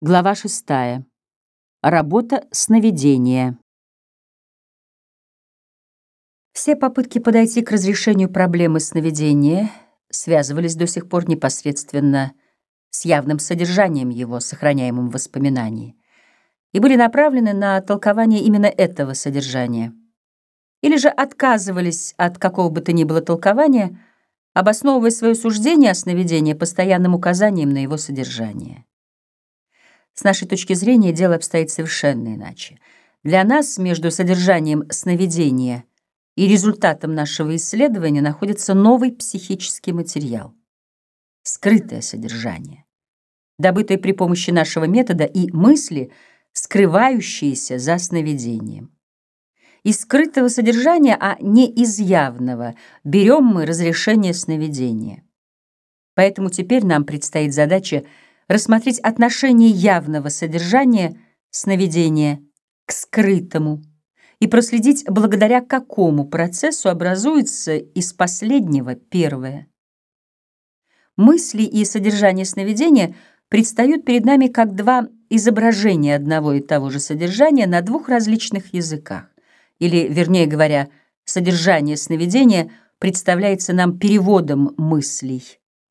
Глава шестая. Работа сновидения. Все попытки подойти к разрешению проблемы сновидения связывались до сих пор непосредственно с явным содержанием его, сохраняемым в воспоминании, и были направлены на толкование именно этого содержания. Или же отказывались от какого бы то ни было толкования, обосновывая свое суждение о сновидении постоянным указанием на его содержание. С нашей точки зрения дело обстоит совершенно иначе. Для нас между содержанием сновидения и результатом нашего исследования находится новый психический материал. Скрытое содержание, добытое при помощи нашего метода и мысли, скрывающиеся за сновидением. Из скрытого содержания, а не из явного, берем мы разрешение сновидения. Поэтому теперь нам предстоит задача рассмотреть отношение явного содержания сновидения к скрытому и проследить, благодаря какому процессу образуется из последнего первое. Мысли и содержание сновидения предстают перед нами как два изображения одного и того же содержания на двух различных языках. Или, вернее говоря, содержание сновидения представляется нам переводом мыслей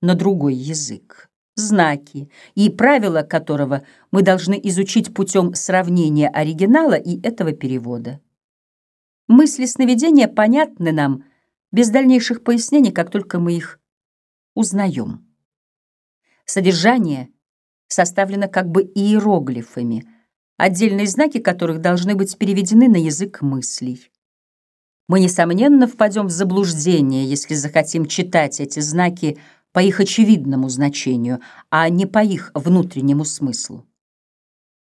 на другой язык знаки и правила которого мы должны изучить путем сравнения оригинала и этого перевода. Мысли сновидения понятны нам без дальнейших пояснений, как только мы их узнаем. Содержание составлено как бы иероглифами, отдельные знаки которых должны быть переведены на язык мыслей. Мы, несомненно, впадем в заблуждение, если захотим читать эти знаки по их очевидному значению, а не по их внутреннему смыслу.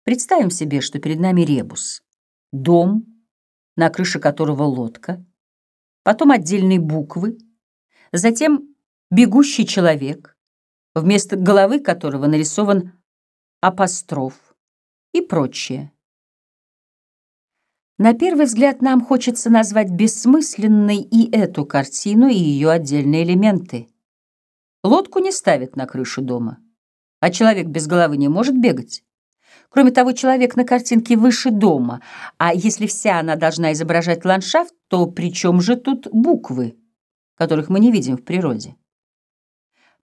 Представим себе, что перед нами ребус, дом, на крыше которого лодка, потом отдельные буквы, затем бегущий человек, вместо головы которого нарисован апостроф и прочее. На первый взгляд нам хочется назвать бессмысленной и эту картину, и ее отдельные элементы. Лодку не ставят на крышу дома, а человек без головы не может бегать. Кроме того, человек на картинке выше дома, а если вся она должна изображать ландшафт, то при чем же тут буквы, которых мы не видим в природе?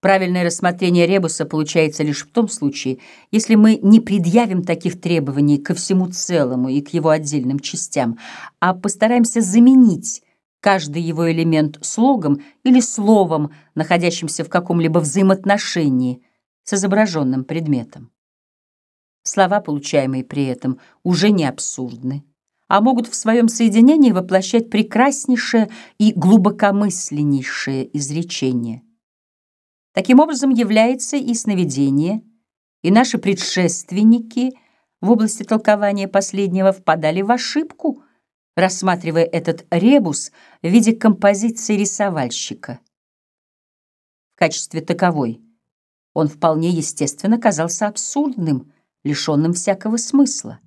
Правильное рассмотрение ребуса получается лишь в том случае, если мы не предъявим таких требований ко всему целому и к его отдельным частям, а постараемся заменить каждый его элемент слогом или словом, находящимся в каком-либо взаимоотношении с изображенным предметом. Слова, получаемые при этом, уже не абсурдны, а могут в своем соединении воплощать прекраснейшее и глубокомысленнейшее изречение. Таким образом является и сновидение, и наши предшественники в области толкования последнего впадали в ошибку – рассматривая этот ребус в виде композиции рисовальщика. В качестве таковой он вполне естественно казался абсурдным, лишенным всякого смысла.